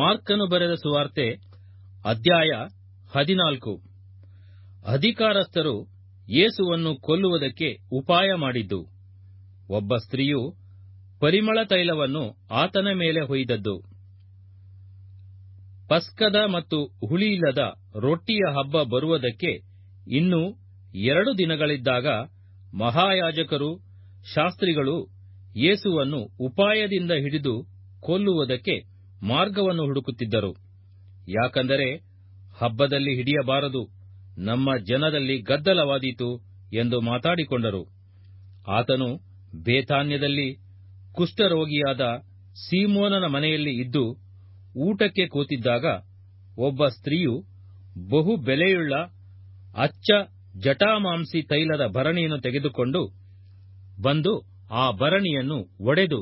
ಮಾರ್ಕನು ಬರೆದ ಸುವಾರ್ತೆ, ಅಧ್ಯಾಯ ಹದಿನಾಲ್ಕು. ಅಧಿಕಾರಸ್ಥರು ಯೇಸುವನ್ನು ಕೊಲ್ಲುವುದಕ್ಕೆ ಉಪಾಯ ಮಾಡಿದ್ದು. ಒಬ್ಬ ಸ್ತ್ರೀಯು ಪರಿಮಳ ತೈಲವನ್ನು ಆತನ ಮೇಲೆ ಹೊಯ್ದದ್ದು. ಪಸ್ಕದ ಮತ್ತು ಹುಳಿಯಿಲ್ಲದ ರೊಟ್ಟಿಯ ಹಬ್ಬ ಬರುವುದಕ್ಕೆ ಇನ್ನೂ ಎರಡು ದಿನಗಳಿದ್ದಾಗ ಮಹಾಯಾಜಕರು, ಶಾಸ್ತ್ರಿಗಳು ಯೇಸುವನ್ನು ಉಪಾಯದಿಂದ ಹಿಡಿದು ಕೊಲ್ಲುವುದಕ್ಕೆ ಮಾರ್ಗವನ್ನು ಹುಡುಕುತ್ತಿದ್ದರು. ಯಾಕಂದರೆ ಹಬ್ಬದಲ್ಲಿ ಹಿಡಿಯಬಾರದು, ನಮ್ಮ ಜನದಲ್ಲಿ ಗದ್ದಲವಾದೀತು ಎಂದು ಮಾತಾಡಿಕೊಂಡರು. ಆತನು ಬೇತಾನ್ಯದಲ್ಲಿ ಕುಷ್ಠರೋಗಿಯಾದ ಸೀಮೋನನ ಮನೆಯಲ್ಲಿ ಇದ್ದು ಊಟಕ್ಕೆ ಕೂತಿದ್ದಾಗ ಒಬ್ಬ ಸ್ತ್ರೀಯು ಬಹು ಬೆಲೆಯುಳ್ಳ ಅಚ್ಚ ಜಟಾಮಾಂಸಿ ತೈಲದ ಭರಣಿಯನ್ನು ತೆಗೆದುಕೊಂಡು ಬಂದು ಆ ಭರಣಿಯನ್ನು ಒಡೆದು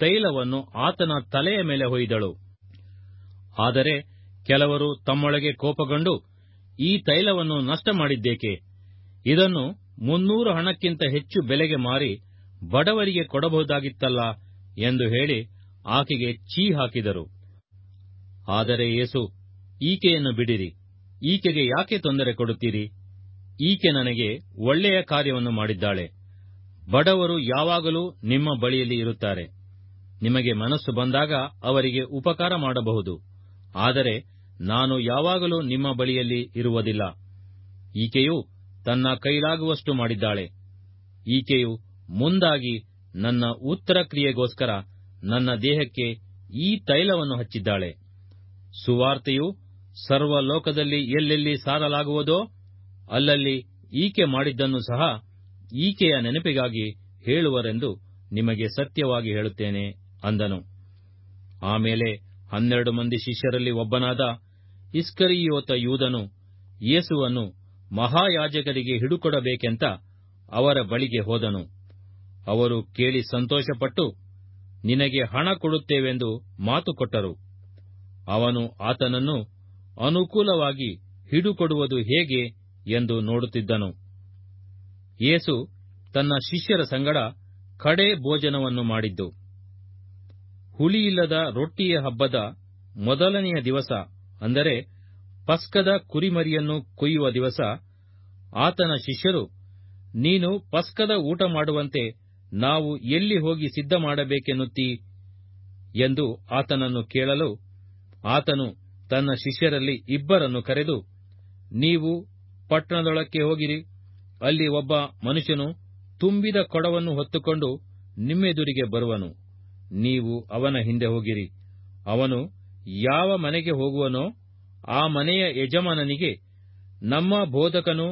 ತೈಲವನ್ನು ಆತನ ತಲೆಯ ಮೇಲೆ ಹೊಯ್ದಳು. ಆದರೆ ಕೆಲವರು ತಮ್ಮೊಳಗೆ ಕೋಪಗೊಂಡು, ಈ ತೈಲವನ್ನು ನಷ್ಟ ಮಾಡಿದ್ದೇಕೆ? ಇದನ್ನು ಮುನ್ನೂರು ಹಣಕ್ಕಿಂತ ಹೆಚ್ಚು ಬೆಲೆಗೆ ಮಾರಿ ಬಡವರಿಗೆ ಕೊಡಬಹುದಾಗಿತ್ತಲ್ಲ ಎಂದು ಹೇಳಿ ಆಕೆಗೆ ಚೀ ಹಾಕಿದರು. ಆದರೆ ಯೇಸು, ಈಕೆಯನ್ನು ಬಿಡಿರಿ, ಈಕೆಗೆ ಯಾಕೆ ತೊಂದರೆ ಕೊಡುತ್ತೀರಿ? ಈಕೆ ನನಗೆ ಒಳ್ಳೆಯ ಕಾರ್ಯವನ್ನು ಮಾಡಿದ್ದಾಳೆ. ಬಡವರು ಯಾವಾಗಲೂ ನಿಮ್ಮ ಬಳಿಯಲ್ಲಿ ಇರುತ್ತಾರೆ. ನಿಮಗೆ ಮನಸ್ಸು ಬಂದಾಗ ಅವರಿಗೆ ಉಪಕಾರ ಮಾಡಬಹುದು. ಆದರೆ ನಾನು ಯಾವಾಗಲೂ ನಿಮ್ಮ ಬಳಿಯಲ್ಲಿ ಇರುವುದಿಲ್ಲ. ಈಕೆಯು ತನ್ನ ಕೈಲಾಗುವಷ್ಟು ಮಾಡಿದ್ದಾಳೆ. ಈಕೆಯು ಮುಂದಾಗಿ ನನ್ನ ಉತ್ತರ ಕ್ರಿಯೆಗೋಸ್ಕರ ನನ್ನ ದೇಹಕ್ಕೆ ಈ ತೈಲವನ್ನು ಹಚ್ಚಿದ್ದಾಳೆ. ಸುವಾರ್ತೆಯು ಸರ್ವಲೋಕದಲ್ಲಿ ಎಲ್ಲೆಲ್ಲಿ ಸಾರಲಾಗುವುದೋ ಅಲ್ಲಲ್ಲಿ ಈಕೆ ಮಾಡಿದ್ದನ್ನು ಸಹ ಈಕೆಯ ನೆನಪಿಗಾಗಿ ಹೇಳುವರೆಂದು ನಿಮಗೆ ಸತ್ಯವಾಗಿ ಹೇಳುತ್ತೇನೆ. ಅಂದನು. ಆಮೇಲೆ ಹನ್ನೆರಡು ಮಂದಿ ಶಿಷ್ಯರಲ್ಲಿ ಒಬ್ಬನಾದ ಇಸ್ಕರಿಯೋತ ಯೂದನು ಯೇಸುವನ್ನು ಮಹಾಯಾಜಕರಿಗೆ ಹಿಡುಕೊಡಬೇಕೆಂತ ಅವರ ಬಳಿಗೆ ಹೋದನು. ಅವರು ಕೇಳಿ ಸಂತೋಷಪಟ್ಟು, ನಿನಗೆ ಹಣ ಕೊಡುತ್ತೇವೆಂದು ಮಾತು ಕೊಟ್ಟರು. ಅವನು ಆತನನ್ನು ಅನುಕೂಲವಾಗಿ ಹಿಡುಕೊಡುವುದು ಹೇಗೆ ಎಂದು ನೋಡುತ್ತಿದ್ದನು. ಯೇಸು ತನ್ನ ಶಿಷ್ಯರ ಸಂಗಡ ಕಡೆ ಭೋಜನವನ್ನು ಮಾಡಿದ್ದು. ಹುಳಿಯಿಲ್ಲದ ರೊಟ್ಟಿಯ ಹಬ್ಬದ ಮೊದಲನೆಯ ದಿವಸ, ಅಂದರೆ ಪಸ್ಕದ ಕುರಿಮರಿಯನ್ನು ಕೊಯ್ಯುವ ದಿವಸ, ಆತನ ಶಿಷ್ಯರು, ನೀನು ಪಸ್ಕದ ಊಟ ಮಾಡುವಂತೆ ನಾವು ಎಲ್ಲಿ ಹೋಗಿ ಸಿದ್ಧ ಮಾಡಬೇಕೆನ್ನುತ್ತೀ ಎಂದು ಆತನನ್ನು ಕೇಳಲು ಆತನು ತನ್ನ ಶಿಷ್ಯರಲ್ಲಿ ಇಬ್ಬರನ್ನು ಕರೆದು, ನೀವು ಪಟ್ಟಣದೊಳಕ್ಕೆ ಹೋಗಿರಿ, ಅಲ್ಲಿ ಒಬ್ಬ ಮನುಷ್ಯನು ತುಂಬಿದ ಕೊಡವನ್ನು ಹೊತ್ತುಕೊಂಡು ನಿಮ್ಮೆದುರಿಗೆ ಬರುವನು. ನೀವು ಅವನ ಹಿಂದೆ ಹೋಗಿರಿ. ಅವನು ಯಾವ ಮನೆಗೆ ಹೋಗುವನೋ ಆ ಮನೆಯ ಯಜಮಾನನಿಗೆ ನಮ್ಮ ಬೋಧಕನು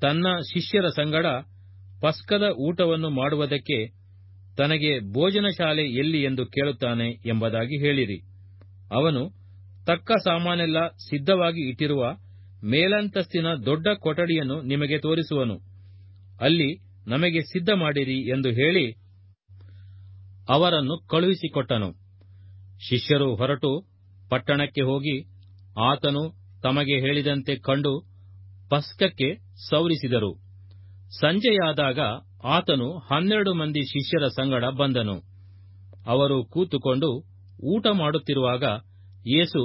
ತನ್ನ ಶಿಷ್ಯರ ಸಂಗಡ ಪಸ್ಕದ ಊಟವನ್ನು ಮಾಡುವುದಕ್ಕೆ ತನಗೆ ಭೋಜನ ಶಾಲೆ ಎಲ್ಲಿ ಎಂದು ಕೇಳುತ್ತಾನೆ ಎಂಬುದಾಗಿ ಹೇಳಿರಿ. ಅವನು ತಕ್ಕ ಸಾಮಾನೆಲ್ಲ ಸಿದ್ಧವಾಗಿ ಇಟ್ಟಿರುವ ಮೇಲಂತಸ್ತಿನ ದೊಡ್ಡ ಕೊಠಡಿಯನ್ನು ನಿಮಗೆ ತೋರಿಸುವನು. ಅಲ್ಲಿ ನಮಗೆ ಸಿದ್ಧ ಮಾಡಿರಿ ಎಂದು ಹೇಳಿ ಅವರನ್ನು ಕಳುಹಿಸಿಕೊಟ್ಟನು. ಶಿಷ್ಯರು ಹೊರಟು ಪಟ್ಟಣಕ್ಕೆ ಹೋಗಿ ಆತನು ತಮಗೆ ಹೇಳಿದಂತೆ ಕಂಡು ಪಸ್ಕಕ್ಕೆ ಸೌರಿಸಿದರು. ಸಂಜೆಯಾದಾಗ ಆತನು ಹನ್ನೆರಡು ಮಂದಿ ಶಿಷ್ಯರ ಸಂಗಡ ಬಂದನು. ಅವರು ಕೂತುಕೊಂಡು ಊಟ ಮಾಡುತ್ತಿರುವಾಗ ಯೇಸು,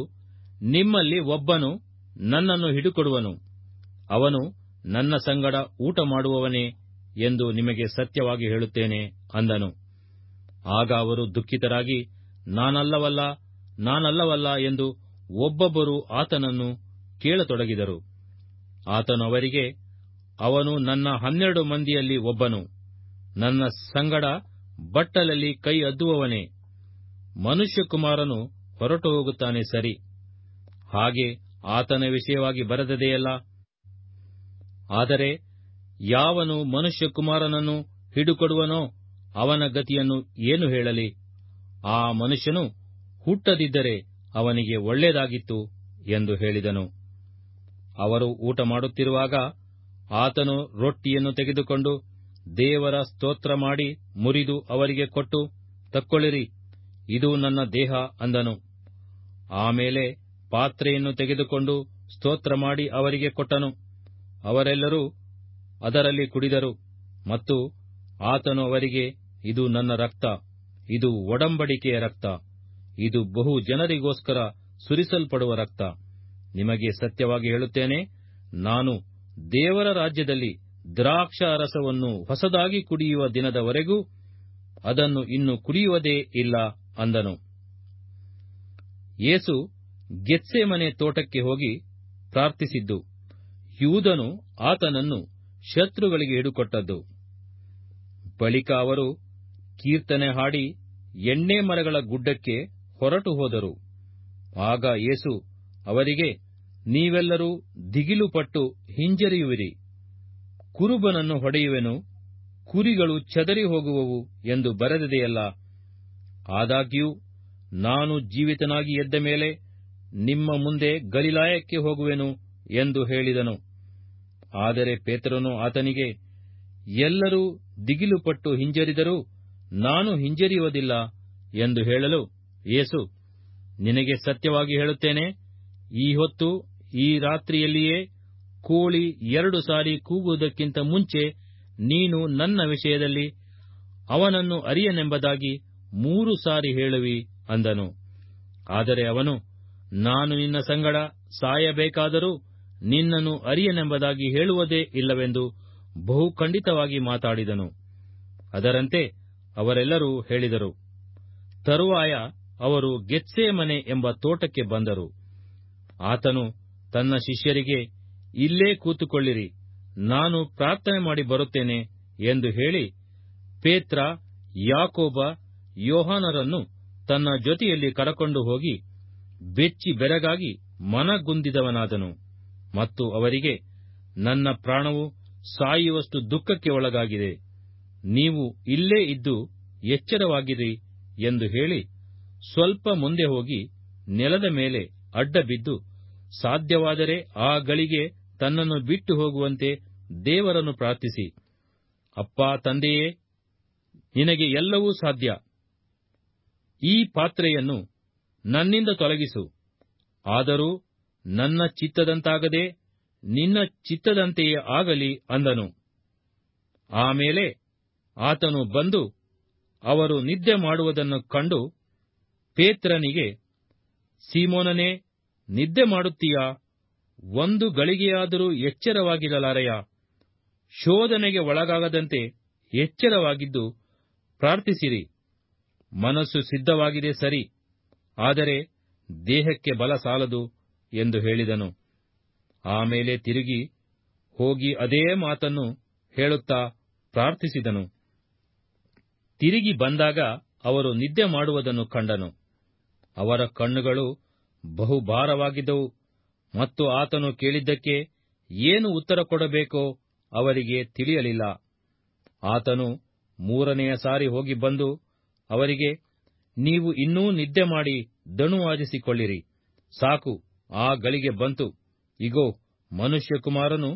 ನಿಮ್ಮಲ್ಲಿ ಒಬ್ಬನು ನನ್ನನ್ನು ಹಿಡುಕೊಡುವನು. ಅವನು ನನ್ನ ಸಂಗಡ ಊಟ ಮಾಡುವವನೇ ಎಂದು ನಿಮಗೆ ಸತ್ಯವಾಗಿ ಹೇಳುತ್ತೇನೆ ಅಂದನು. ಆಗ ಅವರು ದುಃಖಿತರಾಗಿ, ನಾನಲ್ಲವಲ್ಲ ನಾನಲ್ಲವಲ್ಲ ಎಂದು ಒಬ್ಬೊಬ್ಬರು ಆತನನ್ನು ಕೇಳತೊಡಗಿದರು. ಆತನು ಅವರಿಗೆ, ಅವನು ನನ್ನ ಹನ್ನೆರಡು ಮಂದಿಯಲ್ಲಿ ಒಬ್ಬನು. ನನ್ನ ಸಂಗಡ ಬಟ್ಟಲಲ್ಲಿ ಕೈ ಅದ್ದುವವನೇ. ಮನುಷ್ಯಕುಮಾರನು ಹೊರಟು ಹೋಗುತ್ತಾನೆ, ಸರಿ. ಹಾಗೆ ಆತನ ವಿಷಯವಾಗಿ ಬರೆದದೆಯಲ್ಲ ಆದರೆ ಯಾವನು ಮನುಷ್ಯಕುಮಾರನನ್ನು ಹಿಡುಕೊಡುವನೋ? ಅವನ ಗತಿಯನ್ನು ಏನು ಹೇಳಲಿ? ಆ ಮನುಷ್ಯನು ಹುಟ್ಟದಿದ್ದರೆ ಅವನಿಗೆ ಒಳ್ಳೆಯದಾಗಿತ್ತು ಎಂದು ಹೇಳಿದನು. ಅವರು ಊಟ ಮಾಡುತ್ತಿರುವಾಗ ಆತನು ರೊಟ್ಟಿಯನ್ನು ತೆಗೆದುಕೊಂಡು ದೇವರ ಸ್ತೋತ್ರ ಮಾಡಿ ಮುರಿದು ಅವರಿಗೆ ಕೊಟ್ಟು, ತಕ್ಕೊಳ್ಳಿರಿ, ಇದು ನನ್ನ ದೇಹ ಅಂದನು. ಆಮೇಲೆ ಪಾತ್ರೆಯನ್ನು ತೆಗೆದುಕೊಂಡು ಸ್ತೋತ್ರ ಮಾಡಿ ಅವರಿಗೆ ಕೊಟ್ಟನು. ಅವರೆಲ್ಲರೂ ಅದರಲ್ಲಿ ಕುಡಿದರು ಮತ್ತು ಆತನು ಅವರಿಗೆ, ಇದು ನನ್ನ ರಕ್ತ, ಇದು ಒಡಂಬಡಿಕೆಯ ರಕ್ತ, ಇದು ಬಹು ಜನರಿಗೋಸ್ಕರ ಸುರಿಸಲ್ಪಡುವ ರಕ್ತ. ನಿಮಗೆ ಸತ್ಯವಾಗಿ ಹೇಳುತ್ತೇನೆ, ನಾನು ದೇವರ ರಾಜ್ಯದಲ್ಲಿ ದ್ರಾಕ್ಷಾರಸವನ್ನು ಹೊಸದಾಗಿ ಕುಡಿಯುವ ದಿನದವರೆಗೂ ಅದನ್ನು ಇನ್ನು ಕುಡಿಯುವುದೇ ಇಲ್ಲ ಅಂದನು. ಯೇಸು ಗೆತ್ಸೆಮನೆ ತೋಟಕ್ಕೆ ಹೋಗಿ ಪ್ರಾರ್ಥಿಸಿದ್ದು. ಯೂದನು ಆತನನ್ನು ಶತ್ರುಗಳಿಗೆ ಹಿಡುಕೊಟ್ಟದ್ದು. ಬಳಿಕ ಅವರು ಕೀರ್ತನೆ ಹಾಡಿ ಎಣ್ಣೆ ಮರಗಳ ಗುಡ್ಡಕ್ಕೆ ಹೊರಟು ಹೋದರು. ಆಗ ಯೇಸು ಅವರಿಗೆ, ನೀವೆಲ್ಲರೂ ದಿಗಿಲುಪಟ್ಟು ಹಿಂಜರಿಯುವಿರಿ. ಕುರುಬನನ್ನು ಹೊಡೆಯುವೆನು, ಕುರಿಗಳು ಚದರಿ ಹೋಗುವವು ಎಂದು ಬರೆದಿದೆಯಲ್ಲ. ಆದಾಗ್ಯೂ, ನಾನು ಜೀವಿತನಾಗಿ ಎದ್ದ ಮೇಲೆ ನಿಮ್ಮ ಮುಂದೆ ಗಲಿಲಾಯಕ್ಕೆ ಹೋಗುವೆನು ಎಂದು ಹೇಳಿದನು. ಆದರೆ ಪೇತ್ರನು ಆತನಿಗೆ ಎಲ್ಲರೂ ದಿಗಿಲುಪಟ್ಟು ಹಿಂಜರಿದರೂ ನಾನು ಹಿಂಜರಿಯುವುದಿಲ್ಲ ಎಂದು ಹೇಳಲು ಯೇಸು, ನಿನಗೆ ಸತ್ಯವಾಗಿ ಹೇಳುತ್ತೇನೆ, ಈ ಹೊತ್ತು, ಈ ರಾತ್ರಿಯಲ್ಲಿಯೇ ಕೋಳಿ ಎರಡು ಸಾರಿ ಕೂಗುವುದಕ್ಕಿಂತ ಮುಂಚೆ ನೀನು ನನ್ನ ವಿಷಯದಲ್ಲಿ ಅವನನ್ನು ಅರಿಯನೆಂಬುದಾಗಿ ಮೂರು ಸಾರಿ ಹೇಳುವಿ ಅಂದನು. ಆದರೆ ಅವನು, ನಾನು ನಿನ್ನ ಸಂಗಡ ಸಾಯಬೇಕಾದರೂ ನಿನ್ನನ್ನು ಅರಿಯನೆಂಬುದಾಗಿ ಹೇಳುವುದೇ ಇಲ್ಲವೆಂದು ಬಹು ಖಂಡಿತವಾಗಿ ಮಾತಾಡಿದನು. ಅದರಂತೆ ಅವರೆಲ್ಲರೂ ಹೇಳಿದರು, ತರುವಾಯ ಅವರು ಗೆತ್ಸೇಮನೆ ಎಂಬ ತೋಟಕ್ಕೆ ಬಂದರು. ಆತನು ತನ್ನ ಶಿಷ್ಯರಿಗೆ, ಇಲ್ಲೇ ಕೂತುಕೊಳ್ಳಿರಿ, ನಾನು ಪ್ರಾರ್ಥನೆ ಮಾಡಿ ಬರುತ್ತೇನೆ ಎಂದು ಹೇಳಿ ಪೇತ್ರ, ಯಾಕೋಬ, ಯೋಹಾನರನ್ನು ತನ್ನ ಜೊತೆಯಲ್ಲಿ ಕರಕೊಂಡು ಹೋಗಿ ಬೆಚ್ಚಿ ಬೆರಗಾಗಿ ಮನಗುಂದಿದವನಾದನು ಮತ್ತು ಅವರಿಗೆ, ನನ್ನ ಪ್ರಾಣವು ಸಾಯುವಷ್ಟು ದುಃಖಕ್ಕೆ ಒಳಗಾಗಿದೆ. ನೀವು ಇಲ್ಲೇ ಇದ್ದು ಎಚ್ಚರವಾಗಿರಿ ಎಂದು ಹೇಳಿ ಸ್ವಲ್ಪ ಮುಂದೆ ಹೋಗಿ ನೆಲದ ಮೇಲೆ ಅಡ್ಡ ಬಿದ್ದು ಸಾಧ್ಯವಾದರೆ ಆ ಗಳಿಗೆ ತನ್ನನ್ನು ಬಿಟ್ಟು ಹೋಗುವಂತೆ ದೇವರನ್ನು ಪ್ರಾರ್ಥಿಸಿ. ಅಪ್ಪ, ತಂದೆಯೇ, ನಿನಗೆ ಎಲ್ಲವೂ ಸಾಧ್ಯ. ಈ ಪಾತ್ರೆಯನ್ನು ನನ್ನಿಂದ ತೊಲಗಿಸು. ಆದರೂ ನನ್ನ ಚಿತ್ತದಂತಾಗದೆ ನಿನ್ನ ಚಿತ್ತದಂತೆಯೇ ಆಗಲಿ ಅಂದನು. ಆಮೇಲೆ ಆತನು ಬಂದು ಅವರು ನಿದ್ದೆ ಮಾಡುವುದನ್ನು ಕಂಡು ಪೇತ್ರನಿಗೆ, ಸೀಮೋನನೇ, ನಿದ್ದೆ ಮಾಡುತ್ತೀಯಾ? ಒಂದು ಗಳಿಗೆಯಾದರೂ ಎಚ್ಚರವಾಗಿರಲಾರೆಯಾ? ಶೋಧನೆಗೆ ಒಳಗಾಗದಂತೆ ಎಚ್ಚರವಾಗಿದ್ದು ಪ್ರಾರ್ಥಿಸಿರಿ. ಮನಸ್ಸು ಸಿದ್ಧವಾಗಿದೆ ಸರಿ, ಆದರೆ ದೇಹಕ್ಕೆ ಬಲ ಸಾಲದು ಎಂದು ಹೇಳಿದನು. ಆಮೇಲೆ ತಿರುಗಿ ಹೋಗಿ ಅದೇ ಮಾತನ್ನು ಹೇಳುತ್ತಾ ಪ್ರಾರ್ಥಿಸಿದನು. ತಿರುಗಿ ಬಂದಾಗ ಅವರು ನಿದ್ದೆ ಮಾಡುವುದನ್ನು ಕಂಡನು. ಅವರ ಕಣ್ಣುಗಳು ಬಹುಭಾರವಾಗಿದ್ದವು ಮತ್ತು ಆತನು ಕೇಳಿದ್ದಕ್ಕೆ ಏನು ಉತ್ತರ ಕೊಡಬೇಕೋ ಅವರಿಗೆ ತಿಳಿಯಲಿಲ್ಲ. ಆತನು ಮೂರನೆಯ ಸಾರಿ ಹೋಗಿ ಬಂದು ಅವರಿಗೆ, ನೀವು ಇನ್ನೂ ನಿದ್ದೆ ಮಾಡಿ ದಣುವಾದಿಸಿಕೊಳ್ಳಿರಿ ಸಾಕು, ಆ ಗಳಿಗೆ ಬಂತು. ಇಗೋ, ಮನುಷ್ಯಕುಮಾರನು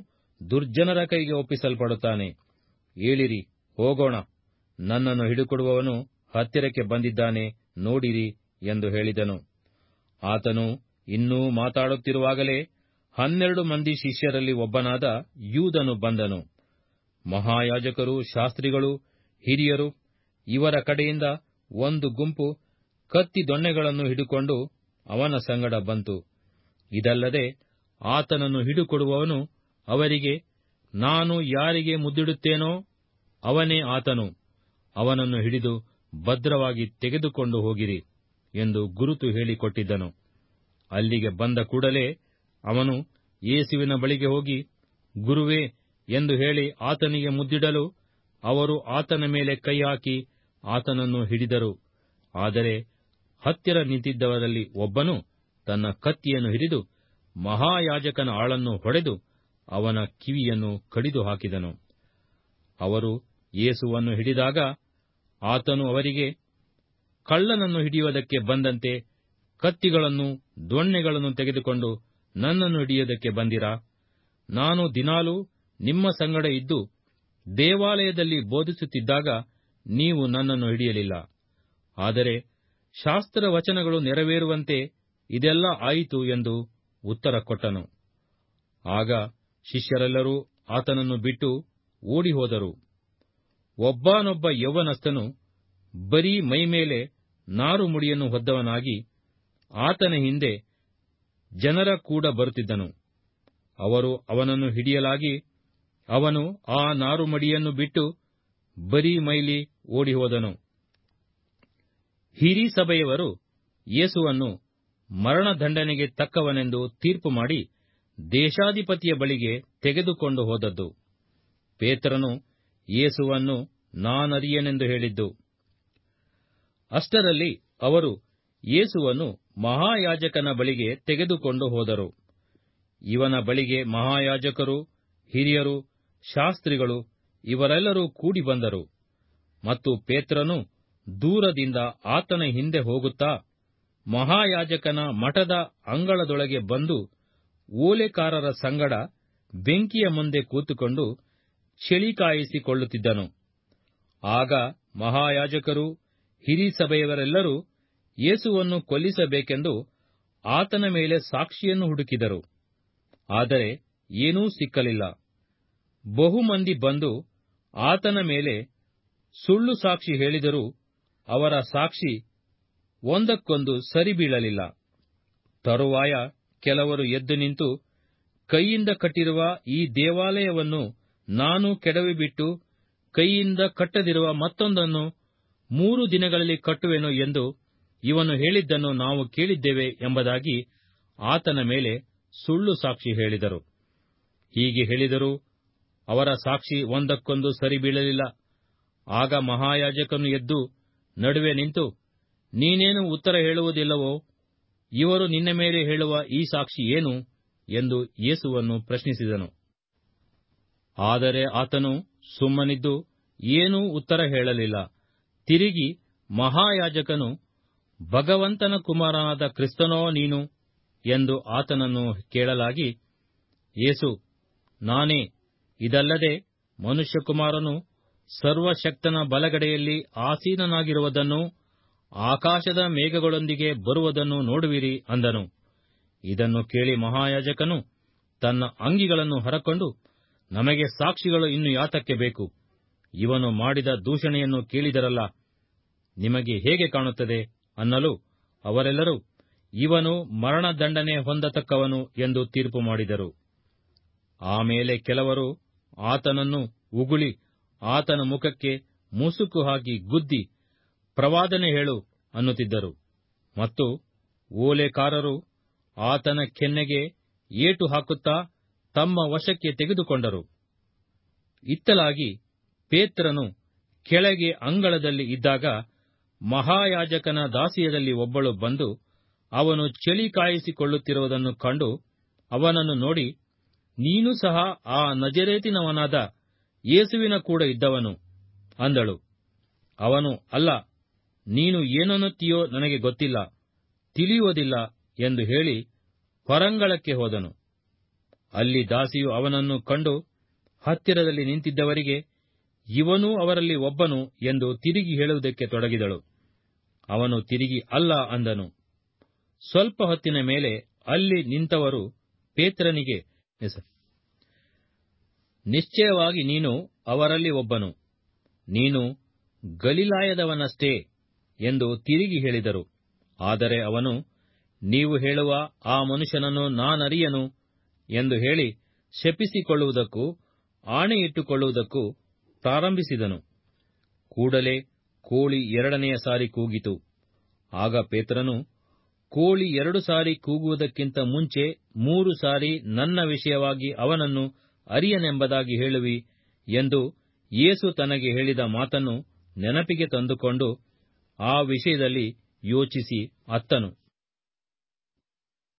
ದುರ್ಜನರ ಕೈಗೆ ಒಪ್ಪಿಸಲ್ಪಡುತ್ತಾನೆ. ಏಳಿರಿ, ಹೋಗೋಣ. ನನ್ನನ್ನು ಹಿಡುಕೊಡುವವನು ಹತ್ತಿರಕ್ಕೆ ಬಂದಿದ್ದಾನೆ, ನೋಡಿರಿ ಎಂದು ಹೇಳಿದನು. ಆತನು ಇನ್ನೂ ಮಾತಾಡುತ್ತಿರುವಾಗಲೇ ಹನ್ನೆರಡು ಮಂದಿ ಶಿಷ್ಯರಲ್ಲಿ ಒಬ್ಬನಾದ ಯೂದನು ಬಂದನು. ಮಹಾಯಾಜಕರು, ಶಾಸ್ತ್ರಿಗಳು, ಹಿರಿಯರು, ಇವರ ಕಡೆಯಿಂದ ಒಂದು ಗುಂಪು ಕತ್ತಿ ದೊಣ್ಣೆಗಳನ್ನು ಹಿಡುಕೊಂಡು ಅವನ ಸಂಗಡ ಬಂತು. ಇದಲ್ಲದೆ ಆತನನ್ನು ಹಿಡುಕೊಡುವವನು ಅವರಿಗೆ, ನಾನು ಯಾರಿಗೆ ಮುದ್ದಿಡುತ್ತೇನೋ ಅವನೇ ಆತನು. ಅವನನ್ನು ಹಿಡಿದು ಭದ್ರವಾಗಿ ತೆಗೆದುಕೊಂಡು ಹೋಗಿರಿ ಎಂದು ಗುರುತು ಹೇಳಿಕೊಟ್ಟಿದ್ದನು. ಅಲ್ಲಿಗೆ ಬಂದ ಕೂಡಲೇ ಅವನು ಯೇಸುವಿನ ಬಳಿಗೆ ಹೋಗಿ, ಗುರುವೇ ಎಂದು ಹೇಳಿ ಆತನಿಗೆ ಮುದ್ದಿಡಲು ಅವರು ಆತನ ಮೇಲೆ ಕೈ ಹಾಕಿ ಆತನನ್ನು ಹಿಡಿದರು. ಆದರೆ ಹತ್ತಿರ ನಿಂತಿದ್ದವರಲ್ಲಿ ಒಬ್ಬನು ತನ್ನ ಕತ್ತಿಯನ್ನು ಹಿಡಿದು ಮಹಾಯಾಜಕನ ಆಳನ್ನು ಹೊಡೆದು ಅವನ ಕಿವಿಯನ್ನು ಕಡಿದು ಹಾಕಿದನು ಅವರು ಯೇಸುವನ್ನು ಹಿಡಿದಾಗ ಆತನು ಅವರಿಗೆ, ಕಳ್ಳನನ್ನು ಹಿಡಿಯುವುದಕ್ಕೆ ಬಂದಂತೆ ಕತ್ತಿಗಳನ್ನು ದೊಣ್ಣೆಗಳನ್ನು ತೆಗೆದುಕೊಂಡು ನನ್ನನ್ನು ಹಿಡಿಯುವುದಕ್ಕೆ ಬಂದಿರಾ? ನಾನು ದಿನಾಲೂ ನಿಮ್ಮ ಸಂಗಡ ಇದ್ದು ದೇವಾಲಯದಲ್ಲಿ ಬೋಧಿಸುತ್ತಿದ್ದಾಗ ನೀವು ನನ್ನನ್ನು ಹಿಡಿಯಲಿಲ್ಲ. ಆದರೆ ಶಾಸ್ತ್ರ ವಚನಗಳು ನೆರವೇರುವಂತೆ ಇದೆಲ್ಲ ಆಯಿತು ಎಂದು ಉತ್ತರ ಕೊಟ್ಟನು. ಆಗ ಶಿಷ್ಯರೆಲ್ಲರೂ ಆತನನ್ನು ಬಿಟ್ಟು ಓಡಿಹೋದರು. ಒಬ್ಬನೊಬ್ಬ ಯೌವನಸ್ಥನು ಬರೀ ಮೈಮೇಲೆ ನಾರು ಮುಡಿಯನ್ನು ಹೊದ್ದವನಾಗಿ ಆತನ ಹಿಂದೆ ಜನರ ಕೂಡ ಬರುತ್ತಿದ್ದನು. ಅವರು ಅವನನ್ನು ಹಿಡಿಯಲಾಗಿ ಅವನು ಆ ನಾರುಮಡಿಯನ್ನು ಬಿಟ್ಟು ಬರೀ ಮೈಲಿ ಓಡಿಹೋದನು. ಹಿರೀ ಸಭೆಯವರು ಯೇಸುವನ್ನು ಮರಣದಂಡನೆಗೆ ತಕ್ಕವನೆಂದು ತೀರ್ಪು ಮಾಡಿ ದೇಶಾಧಿಪತಿಯ ಬಳಿಗೆ ತೆಗೆದುಕೊಂಡು ಹೋದದ್ದು. ಪೇತ್ರನು ಯೇಸುವನ್ನು ನಾನರಿಯನೆಂದು ಹೇಳಿದ್ದು. ಅಷ್ಟರಲ್ಲಿ ಅವರು ಯೇಸುವನ್ನು ಮಹಾಯಾಜಕನ ಬಳಿಗೆ ತೆಗೆದುಕೊಂಡು ಹೋದರು. ಇವನ ಬಳಿಗೆ ಮಹಾಯಾಜಕರು, ಹಿರಿಯರು, ಶಾಸ್ತ್ರಿಗಳು ಇವರೆಲ್ಲರೂ ಕೂಡಿ ಬಂದರು. ಮತ್ತು ಪೇತ್ರನು ದೂರದಿಂದ ಆತನ ಹಿಂದೆ ಹೋಗುತ್ತಾ ಮಹಾಯಾಜಕನ ಮಠದ ಅಂಗಳದೊಳಗೆ ಬಂದು ಓಲೆಕಾರರ ಸಂಗಡ ಬೆಂಕಿಯ ಮುಂದೆ ಕೂತುಕೊಂಡು ಚಳಿ ಕಾಯಿಸಿಕೊಳ್ಳುತ್ತಿದ್ದನು. ಆಗ ಮಹಾಯಾಜಕರು ಹಿರೀಸಭೆಯವರೆಲ್ಲರೂ ಯೇಸುವನ್ನು ಕೊಲ್ಲಿಸಬೇಕೆಂದು ಆತನ ಮೇಲೆ ಸಾಕ್ಷಿಯನ್ನು ಹುಡುಕಿದರು. ಆದರೆ ಏನೂ ಸಿಕ್ಕಲಿಲ್ಲ. ಬಹುಮಂದಿ ಬಂದು ಆತನ ಮೇಲೆ ಸುಳ್ಳು ಸಾಕ್ಷಿ ಹೇಳಿದರೂ ಅವರ ಸಾಕ್ಷಿ ಒಂದಕ್ಕೊಂದು ಸರಿಬೀಳಲಿಲ್ಲ ತರುವಾಯ ಕೆಲವರು ಎದ್ದು ನಿಂತು ಕೈಯಿಂದ ಕಟ್ಟಿರುವ ಈ ದೇವಾಲಯವನ್ನು ನಾನು ಕೆಡವಿಬಿಟ್ಟು ಕೈಯಿಂದ ಕಟ್ಟದಿರುವ ಮತ್ತೊಂದನ್ನು ಮೂರು ದಿನಗಳಲ್ಲಿ ಕಟ್ಟುವೆನು ಎಂದು ಇವನು ಹೇಳಿದ್ದನ್ನು ನಾವು ಕೇಳಿದ್ದೇವೆ ಎಂಬುದಾಗಿ ಆತನ ಮೇಲೆ ಸುಳ್ಳು ಸಾಕ್ಷಿ ಹೇಳಿದರು. ಹೀಗೆ ಹೇಳಿದರೂ ಅವರ ಸಾಕ್ಷಿ ಒಂದಕ್ಕೊಂದು ಸರಿಬೀಳಲಿಲ್ಲ ಆಗ ಮಹಾಯಾಜಕನು ಎದ್ದು ನಡುವೆ ನಿಂತು ನೀನೇನು ಉತ್ತರ ಹೇಳುವುದಿಲ್ಲವೋ, ಇವರು ನಿನ್ನ ಮೇಲೆ ಹೇಳುವ ಈ ಸಾಕ್ಷಿ ಏನು ಎಂದು ಯೇಸುವನ್ನು ಪ್ರಶ್ನಿಸಿದನು. ಆದರೆ ಆತನು ಸುಮ್ಮನಿದ್ದು, ಏನೂ ಉತ್ತರ ಹೇಳಲಿಲ್ಲ. ತಿರುಗಿ ಮಹಾಯಾಜಕನು, ಭಗವಂತನ ಕುಮಾರನಾದ ಕ್ರಿಸ್ತನೋ ನೀನು ಎಂದು ಆತನನ್ನು ಕೇಳಲಾಗಿ, ಯೇಸು, ನಾನೇ, ಇದಲ್ಲದೆ ಮನುಷ್ಯಕುಮಾರನು ಸರ್ವಶಕ್ತನ ಬಲಗಡೆಯಲ್ಲಿ ಆಸೀನನಾಗಿರುವುದನ್ನು ಆಕಾಶದ ಮೇಘಗಳೊಂದಿಗೆ ಬರುವುದನ್ನು ನೋಡುವಿರಿ ಅಂದನು. ಇದನ್ನು ಕೇಳಿ ಮಹಾಯಾಜಕನು ತನ್ನ ಅಂಗಿಗಳನ್ನು ಹರಕೊಂಡು, ನಮಗೆ ಸಾಕ್ಷಿಗಳು ಇನ್ನು ಯಾತಕ್ಕೆ ಬೇಕು? ಇವನು ಮಾಡಿದ ದೂಷಣೆಯನ್ನು ಕೇಳಿದರಲ್ಲ. ನಿಮಗೆ ಹೇಗೆ ಕಾಣುತ್ತದೆ? ಅನ್ನಲು ಅವರೆಲ್ಲರೂ, ಇವನು ಮರಣದಂಡನೆ ಹೊಂದತಕ್ಕವನು ಎಂದು ತೀರ್ಪು ಮಾಡಿದರು. ಆಮೇಲೆ ಕೆಲವರು ಆತನನ್ನು ಉಗುಳಿ, ಆತನ ಮುಖಕ್ಕೆ ಮುಸುಕು ಹಾಕಿ ಗುದ್ದಿ ಪ್ರವಾದನೆ ಹೇಳು ಅನ್ನುತ್ತಿದ್ದರು. ಮತ್ತು ಓಲೆಕಾರರು ಆತನ ಕೆನ್ನೆಗೆ ಏಟು ಹಾಕುತ್ತಾ ತಮ್ಮ ವಶಕ್ಕೆ ತೆಗೆದುಕೊಂಡರು. ಇತ್ತಲಾಗಿ ಪೇತ್ರನು ಕೆಳಗೆ ಅಂಗಳದಲ್ಲಿ ಇದ್ದಾಗ ಮಹಾಯಾಜಕನ ದಾಸಿಯದಲ್ಲಿ ಒಬ್ಬಳು ಬಂದು ಅವನು ಚಳಿ ಕಾಯಿಸಿಕೊಳ್ಳುತ್ತಿರುವುದನ್ನು ಕಂಡು ಅವನನ್ನು ನೋಡಿ, ನೀನು ಸಹ ಆ ನಜರೇತಿನವನಾದ ಯೇಸುವಿನ ಕೂಡ ಇದ್ದವನು ಅಂದಳು. ಅವನು, ಅಲ್ಲ ನೀನು ಏನನ್ನುತ್ತೀಯೋ ನನಗೆ ಗೊತ್ತಿಲ್ಲ, ತಿಳಿಯುವುದಿಲ್ಲ ಎಂದು ಹೇಳಿ ಹೊರಂಗಳಕ್ಕೆ ಹೋದನು. ಅಲ್ಲಿ ದಾಸಿಯು ಅವನನ್ನು ಕಂಡು ಹತ್ತಿರದಲ್ಲಿ ನಿಂತಿದ್ದವರಿಗೆ, ಇವನೂ ಅವರಲ್ಲಿ ಒಬ್ಬನು ಎಂದು ತಿರುಗಿ ಹೇಳುವುದಕ್ಕೆ ತೊಡಗಿದಳು. ಅವನು ತಿರುಗಿ ಅಲ್ಲ ಅಂದನು. ಸ್ವಲ್ಪ ಹೊತ್ತಿನ ಮೇಲೆ ಅಲ್ಲಿ ನಿಂತವರು ಪೇತ್ರನಿಗೆ ನಿಶ್ಚಯವಾಗಿ ನೀನು ಅವರಲ್ಲಿ ಒಬ್ಬನು. ನೀನು ಗಲಿಲಾಯದವನಷ್ಟೇ. ಎಂದು ತಿರುಗಿ ಹೇಳಿದರು. ಆದರೆ ಅವನು, ನೀವು ಹೇಳುವ ಆ ಮನುಷ್ಯನನ್ನು ನಾನರಿಯನು ಎಂದು ಹೇಳಿ ಶಪಿಸಿಕೊಳ್ಳುವುದಕ್ಕೂ, ಆಣೆಯಿಟ್ಟುಕೊಳ್ಳುವುದಕ್ಕೂ ಪ್ರಾರಂಭಿಸಿದನು. ಕೂಡಲೇ ಕೋಳಿ ಎರಡನೆಯ ಸಾರಿ ಕೂಗಿತು. ಆಗ ಪೇತ್ರನು, ಕೋಳಿ ಎರಡು ಸಾರಿ ಕೂಗುವುದಕ್ಕಿಂತ ಮುಂಚೆ ಮೂರು ಸಾರಿ ನನ್ನ ವಿಷಯವಾಗಿ ಅವನನ್ನು ಅರಿಯನೆಂಬುದಾಗಿ ಹೇಳುವಿ ಎಂದು ಯೇಸು ತನಗೆ ಹೇಳಿದ ಮಾತನ್ನು ನೆನಪಿಗೆ ತಂದುಕೊಂಡು ಆ ವಿಷಯದಲ್ಲಿ ಯೋಚಿಸಿ ಅತ್ತನು.